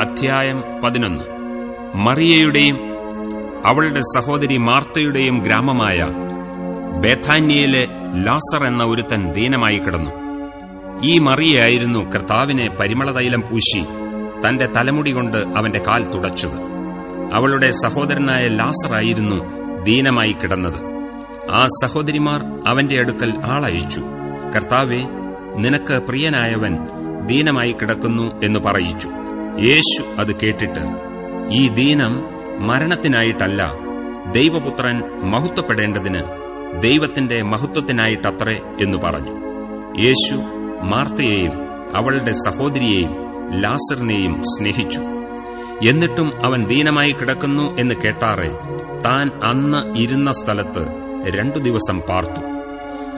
അധ്യായം പതിനൊന്ന്. മറിയയുടെയും അവളുടെ സഹോദരി മാർത്തയുടെയും ഗ്രാമമായ ബേഥാന്യയിലെ ലാസർ എന്ന ഒരുത്തൻ ദീനമായി കിടന്നു. ഈ മറിയയായിരുന്നു കർത്താവിനെ പരിമളതൈലം പൂശി തന്റെ തലമുടി കൊണ്ട് അവന്റെ കാൽ തുടച്ചത്. അവളുടെ സഹോദരനായ ലാസറായിരുന്നു ദീനമായി കിടന്നത്. ആ സഹോദരിമാർ അവന്റെ അടുക്കൽ ആളയച്ചു. കർത്താവെ നിനക്ക് പ്രിയനായവൻ ദീനമായി കിടക്കുന്നു എന്ന് പറയിച്ചു. യേശു അത് കേട്ടിട്ട് ഈ ദീനം മരണത്തിനായിട്ടല്ല ദൈവപുത്രൻ മഹത്വപ്പെടേണ്ടതിന് ദൈവത്തിന്റെ മഹത്വത്തിനായിട്ടത്രേ എന്ന് പറഞ്ഞു. യേശു മാർത്തയെയും അവളുടെ സഹോദരിയെയും ലാസറിനെയും സ്നേഹിച്ചു. എന്നിട്ടും അവൻ ദീനമായി കിടക്കുന്നു എന്ന് കേട്ടാറെ താൻ അന്ന് ഇരുന്ന സ്ഥലത്ത് രണ്ടു ദിവസം പാർത്തു.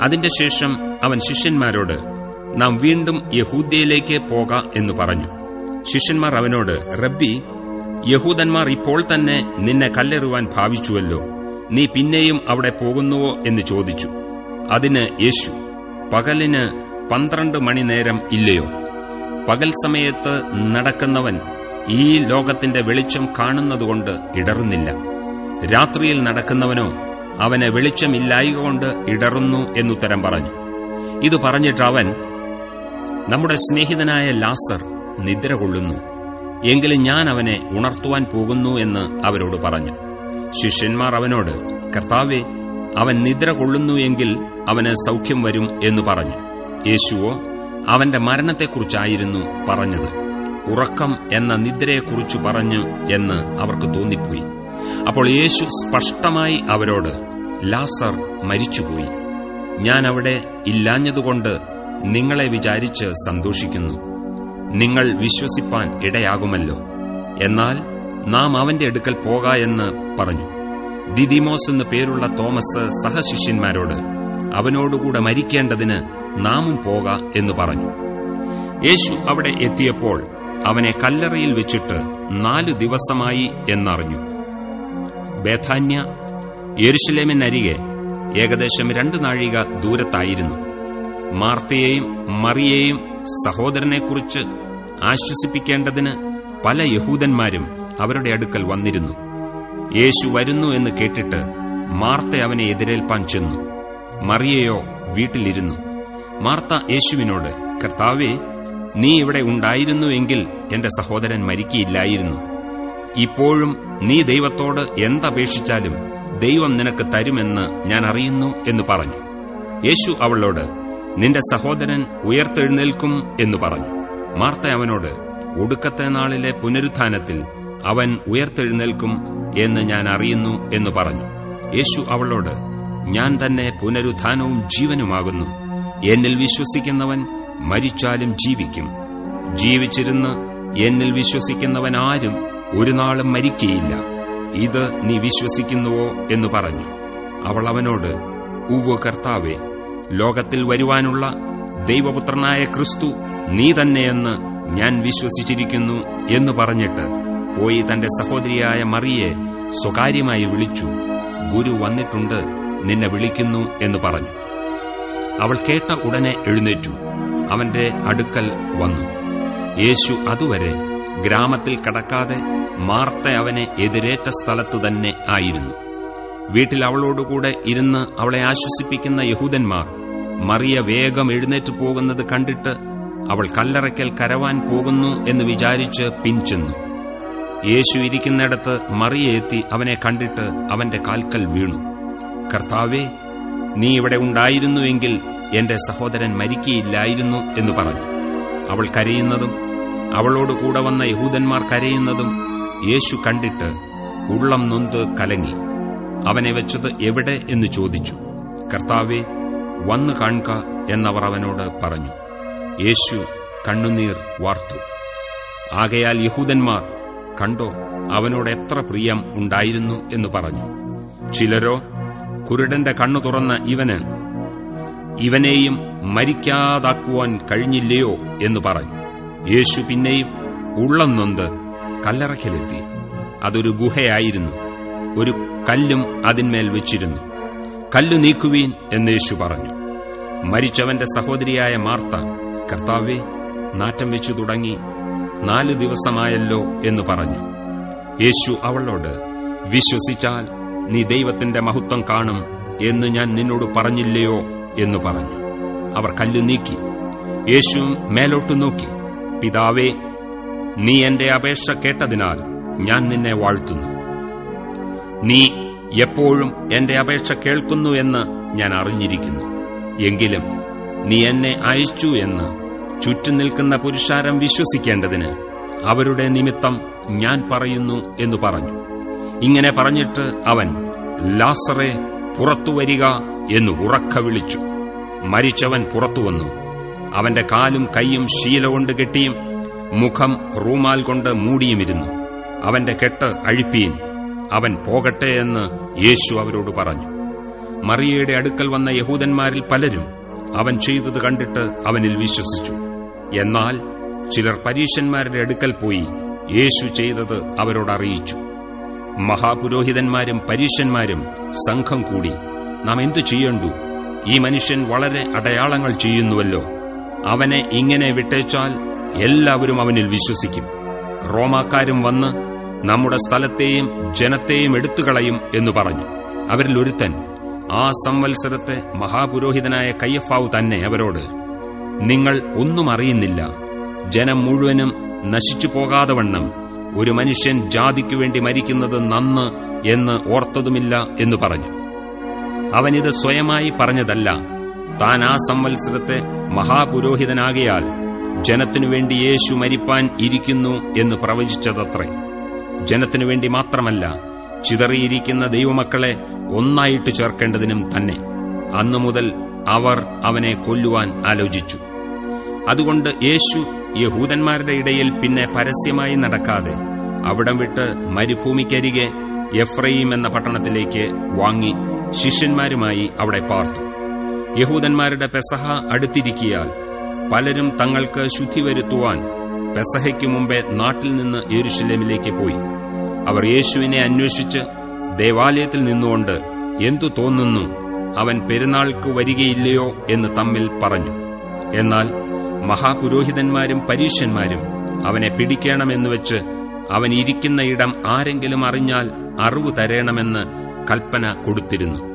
അതിന്റെ ശേഷം അവൻ ശിഷ്യന്മാരോട് നാം വീണ്ടും യഹൂദ്യയിലേക്ക് പോക എന്ന് പറഞ്ഞു. ശിഷ്യന്മാർ അവനോട് റബ്ബി യഹൂദന്മാർ ഇപ്പോൾ തന്നെ നിന്നെ കല്ലെറുവാൻ ഭാവിച്ചുവല്ലോ. നീ പിന്നെയും അവിടെ പോകുന്നുവോ? എന്ന് ചോദിച്ചു. അതിന് യേശു പകലിന് പന്ത്രണ്ട് മണിനേരം ഇല്ലയോ? പകൽ സമയത്ത് നടക്കുന്നവൻ ഈ ലോകത്തിന്റെ വെളിച്ചം കാണുന്നതുകൊണ്ട് ഇടറുന്നില്ല. രാത്രിയിൽ നടക്കുന്നവനോ അവന് വെളിച്ചമില്ലായകൊണ്ട് ഇടറുന്നു എന്നുത്തരം പറഞ്ഞു. ഇത് പറഞ്ഞിട്ട് അവൻ നമ്മുടെ സ്നേഹിതനായ ലാസർ നിദ്ര കൊള്ളുന്നു എങ്കിലും ഞാൻ അവനെ ഉണർത്തുവാൻ പോകുന്നു എന്ന് അവരോട് പറഞ്ഞു. ശിഷ്യന്മാർ അവനോട് കർത്താവെ അവൻ നിദ്ര കൊള്ളുന്നു എങ്കിൽ അവന് സൗഖ്യം വരും എന്ന് പറഞ്ഞു. യേശുവോ അവന്റെ മരണത്തെക്കുറിച്ചായിരുന്നു പറഞ്ഞത്. ഉറക്കം എന്ന നിദ്രയെക്കുറിച്ചു പറഞ്ഞു എന്ന് അവർക്ക് തോന്നിപ്പോയി. അപ്പോൾ യേശു സ്പഷ്ടമായി അവരോട് ലാസർ മരിച്ചുപോയി. ഞാൻ അവിടെ ഇല്ലാഞ്ഞതുകൊണ്ട് നിങ്ങളെ വിചാരിച്ച് സന്തോഷിക്കുന്നു. നിങ്ങൾ വിശ്വസിപ്പാൻ ഇടയാകുമല്ലോ. എന്നാൽ നാം അവന്റെ അടുക്കൽ പോക എന്ന് പറഞ്ഞു. ദിദിമോസ് എന്നു പേരുള്ള തോമസ് സഹശിഷ്യന്മാരോട് അവനോടുകൂടെ മരിക്കേണ്ടതിന് നാമും പോക എന്ന് പറഞ്ഞു. യേശു അവിടെ എത്തിയപ്പോൾ അവനെ കല്ലറയിൽ വെച്ചിട്ട് നാലു ദിവസമായി എന്നറിഞ്ഞു. ബേഥാന്യ യെരുഷലേമിനരികെ ഏകദേശം രണ്ടു നാഴിക ദൂരത്തായിരുന്നു. മാർത്തയെയും മറിയെയും സഹോദരനെക്കുറിച്ച് ആശ്വസിപ്പിക്കേണ്ടതിന് പല യഹൂദന്മാരും അവരുടെ അടുക്കൽ വന്നിരുന്നു. യേശു വരുന്നു എന്ന് കേട്ടിട്ട് മാർത്ത അവനെ എതിരേൽപ്പാൻ ചെന്നു. മറിയയോ വീട്ടിലിരുന്നു. മാർത്ത യേശുവിനോട് കർത്താവേ നീ ഇവിടെ ഉണ്ടായിരുന്നു എങ്കിൽ എന്റെ സഹോദരൻ മരിക്കയില്ലായിരുന്നു. ഇപ്പോഴും നീ ദൈവത്തോട് എന്തപേക്ഷിച്ചാലും ദൈവം നിനക്ക് തരുമെന്ന് ഞാൻ അറിയുന്നു എന്ന് പറഞ്ഞു. യേശു അവളോട് നിന്റെ സഹോദരൻ ഉയർത്തെഴുന്നേൽക്കും എന്ന് പറഞ്ഞു. മാർത്ത അവനോട് ഒടുക്കത്തെ നാളിലെ പുനരുത്ഥാനത്തിൽ അവൻ ഉയർത്തെഴുന്നേൽക്കും എന്ന് ഞാൻ അറിയുന്നു എന്ന് പറഞ്ഞു. യേശു അവളോട് ഞാൻ തന്നെ പുനരുത്ഥാനവും ജീവനുമാകുന്നു. എന്നിൽ വിശ്വസിക്കുന്നവൻ മരിച്ചാലും ജീവിക്കും. ജീവിച്ചിരുന്ന് എന്നിൽ വിശ്വസിക്കുന്നവൻ ആരും ഒരു നാളും മരിക്കയില്ല. ഇത് നീ വിശ്വസിക്കുന്നുവോ? എന്ന് പറഞ്ഞു. അവൾ അവനോട് ഉവ്വ് കർത്താവെ ലോകത്തിൽ വരുവാനുള്ള ദൈവപുത്രനായ ക്രിസ്തു നീ തന്നെയെന്ന് ഞാൻ വിശ്വസിച്ചിരിക്കുന്നു എന്ന് പറഞ്ഞിട്ട് പോയി തന്റെ സഹോദരിയായ മറിയെ സ്വകാര്യമായി വിളിച്ചു. ഗുരു വന്നിട്ടുണ്ട് നിന്നെ വിളിക്കുന്നു എന്ന് പറഞ്ഞു. അവൾ കേട്ട ഉടനെ എഴുന്നേറ്റു. അവന്റെ അടുക്കൽ വന്നു. യേശു അതുവരെ ഗ്രാമത്തിൽ കടക്കാതെ മാർത്ത അവനെ എതിരേറ്റ സ്ഥലത്തു തന്നെ ആയിരുന്നു. വീട്ടിൽ അവളോടുകൂടെ ഇരുന്ന് അവളെ ആശ്വസിപ്പിക്കുന്ന യഹൂദന്മാർ മറിയ വേഗം എഴുന്നേറ്റ് പോകുന്നത് കണ്ടിട്ട് അവൾ കല്ലറയ്ക്കൽ കരവാൻ പോകുന്നു എന്ന് വിചാരിച്ച് പിൻചെന്നു യേശു ഇരിക്കുന്നിടത്ത് മറിയ എത്തി അവനെ കണ്ടിട്ട് അവന്റെ കാൽക്കൽ വീണു. കർത്താവേ നീ ഇവിടെ ഉണ്ടായിരുന്നുവെങ്കിൽ എന്റെ സഹോദരൻ മരിക്കയില്ലായിരുന്നു എന്ന് പറഞ്ഞു. അവൾ കരയുന്നതും അവളോട് കൂടെ വന്ന യഹൂദന്മാർ കരയുന്നതും യേശു കണ്ടിട്ട് ഉള്ളം നൊന്ത് കലങ്ങി. അവനെ വെച്ചത് എവിടെ എന്ന് ചോദിച്ചു. കർത്താവെ വന്നു കാണുക എന്നവർ അവനോട് പറഞ്ഞു യേശു കണ്ണുനീർ വാർത്തു. ആകയാൽ യഹൂദന്മാർ കണ്ടോ അവനോട് എത്ര പ്രിയം ഉണ്ടായിരുന്നു എന്ന് പറഞ്ഞു. ചിലരോ കുരുടന്റെ കണ്ണു തുറന്ന ഇവന് ഇവനെയും മരിക്കാതാക്കുവാൻ കഴിഞ്ഞില്ലയോ എന്ന് പറഞ്ഞു. യേശു പിന്നെയും ഉള്ളം നൊന്ത് അതൊരു ഗുഹയായിരുന്നു. ഒരു കല്ലും അതിന്മേൽ വെച്ചിരുന്നു. കല്ലു നീക്കുവീൻ എന്ന് യേശു പറഞ്ഞു. മരിച്ചവന്റെ സഹോദരിയായ മാർത്ത കർത്താവെ നാറ്റം വെച്ചു തുടങ്ങി നാല് ദിവസമായല്ലോ എന്ന് പറഞ്ഞു. യേശു അവളോട് വിശ്വസിച്ചാൽ നീ ദൈവത്തിന്റെ മഹത്വം കാണും എന്ന് ഞാൻ നിന്നോട് പറഞ്ഞില്ലയോ? എന്ന് പറഞ്ഞു. അവർ കല്ലു നീക്കി. യേശു മേലോട്ടു നോക്കി. പിതാവേ നീ എന്റെ അപേക്ഷ കേട്ടതിനാൽ ഞാൻ നിന്നെ വാഴ്ത്തുന്നു. നീ എപ്പോഴും എന്റെ അപേക്ഷ കേൾക്കുന്നു എന്ന് ഞാൻ അറിഞ്ഞിരിക്കുന്നു. എങ്കിലും നീ എന്നെ അയച്ചു എന്ന് ചുറ്റും നിൽക്കുന്ന പുരുഷാരം വിശ്വസിക്കേണ്ടതിന് അവരുടെ നിമിത്തം ഞാൻ പറയുന്നു എന്ന് പറഞ്ഞു. ഇങ്ങനെ പറഞ്ഞിട്ട് അവൻ ലാസറെ പുറത്തുവരിക എന്ന് ഉറക്ക വിളിച്ചു. മരിച്ചവൻ പുറത്തുവന്നു അവന്റെ കാലും കൈയും ശീല കൊണ്ട് കെട്ടിയും മുഖം റൂമാൽ കൊണ്ട് മൂടിയുമിരുന്നു. അവന്റെ കെട്ട് അഴിപ്പീൻ. അവൻ പോകട്ടെ എന്ന് യേശു അവരോട് പറഞ്ഞു. മറിയയുടെ അടുക്കൽ വന്ന യഹൂദന്മാരിൽ പലരും അവൻ ചെയ്തത് കണ്ടിട്ട് അവനിൽ വിശ്വസിച്ചു. എന്നാൽ ചിലർ പരീശന്മാരുടെ അടുക്കൽ പോയി യേശു ചെയ്തത് അവരോട് അറിയിച്ചു. മഹാപുരോഹിതന്മാരും പരീശന്മാരും സംഘം കൂടി നാം എന്തു ചെയ്യണ്ടു? ഈ മനുഷ്യൻ വളരെ അടയാളങ്ങൾ ചെയ്യുന്നുവല്ലോ. അവനെ ഇങ്ങനെ വിട്ടേച്ചാൽ എല്ലാവരും അവനിൽ വിശ്വസിക്കും. റോമാക്കാരും വന്ന് നമ്മുടെ സ്ഥലത്തെയും ജനത്തെയും എടുത്തുകളയും എന്ന് പറഞ്ഞു. അവരിൽ ഒരുത്തൻ ആ സംവത്സരത്തെ മഹാപുരോഹിതനായ കയ്യഫാവ് തന്നെ അവരോട് നിങ്ങൾ ഒന്നും അറിയുന്നില്ല. ജനം മുഴുവനും നശിച്ചു പോകാതെ വണ്ണം ഒരു മനുഷ്യൻ ജാതിക്കു വേണ്ടി മരിക്കുന്നത് നന്ന് എന്ന് ഓർത്തതുമില്ല എന്ന് പറഞ്ഞു. അവനിത് സ്വയമായി പറഞ്ഞതല്ല. താൻ ആ സംവത്സരത്തെ മഹാപുരോഹിതനാകയാൽ ജനത്തിനുവേണ്ടി യേശു മരിപ്പാൻ ഇരിക്കുന്നു എന്ന് പ്രവചിച്ചതത്രേ. ജനത്തിനു വേണ്ടി മാത്രമല്ല ചിതറിയിരിക്കുന്ന ദൈവമക്കളെ ഒന്നായിട്ട് ചേർക്കേണ്ടതിനും തന്നെ. അന്നു മുതൽ അവർ അവനെ കൊല്ലുവാൻ ആലോചിച്ചു. അതുകൊണ്ട് യേശു യഹൂദന്മാരുടെ ഇടയിൽ പിന്നെ പരസ്യമായി നടക്കാതെ അവിടം വിട്ട് മരുഭൂമിക്കരികെ എഫ്രയീം എന്ന പട്ടണത്തിലേക്ക് വാങ്ങി ശിഷ്യന്മാരുമായി അവിടെ പാർത്തു. യഹൂദന്മാരുടെ പെസഹ അടുത്തിരിക്കിയാൽ പലരും തങ്ങൾക്ക് ശുദ്ധി വരുത്തുവാൻ പെസഹയ്ക്കു മുമ്പേ നാട്ടിൽ നിന്ന് യെരുഷലേമിലേക്ക് പോയി. അവർ യേശുവിനെ അന്വേഷിച്ച് ദേവാലയത്തിൽ നിന്നുകൊണ്ട് എന്തു തോന്നുന്നു? അവൻ പെരുന്നാൾക്ക് വരികയില്ലയോ എന്ന് തമ്മിൽ പറഞ്ഞു. എന്നാൽ മഹാപുരോഹിതന്മാരും പരീക്ഷന്മാരും അവനെ പിടിക്കണമെന്ന് വെച്ച് അവൻ ഇരിക്കുന്ന ഇടം ആരെങ്കിലും അറിഞ്ഞാൽ അറിവ് തരേണമെന്ന് കൽപ്പന കൊടുത്തിരുന്നു.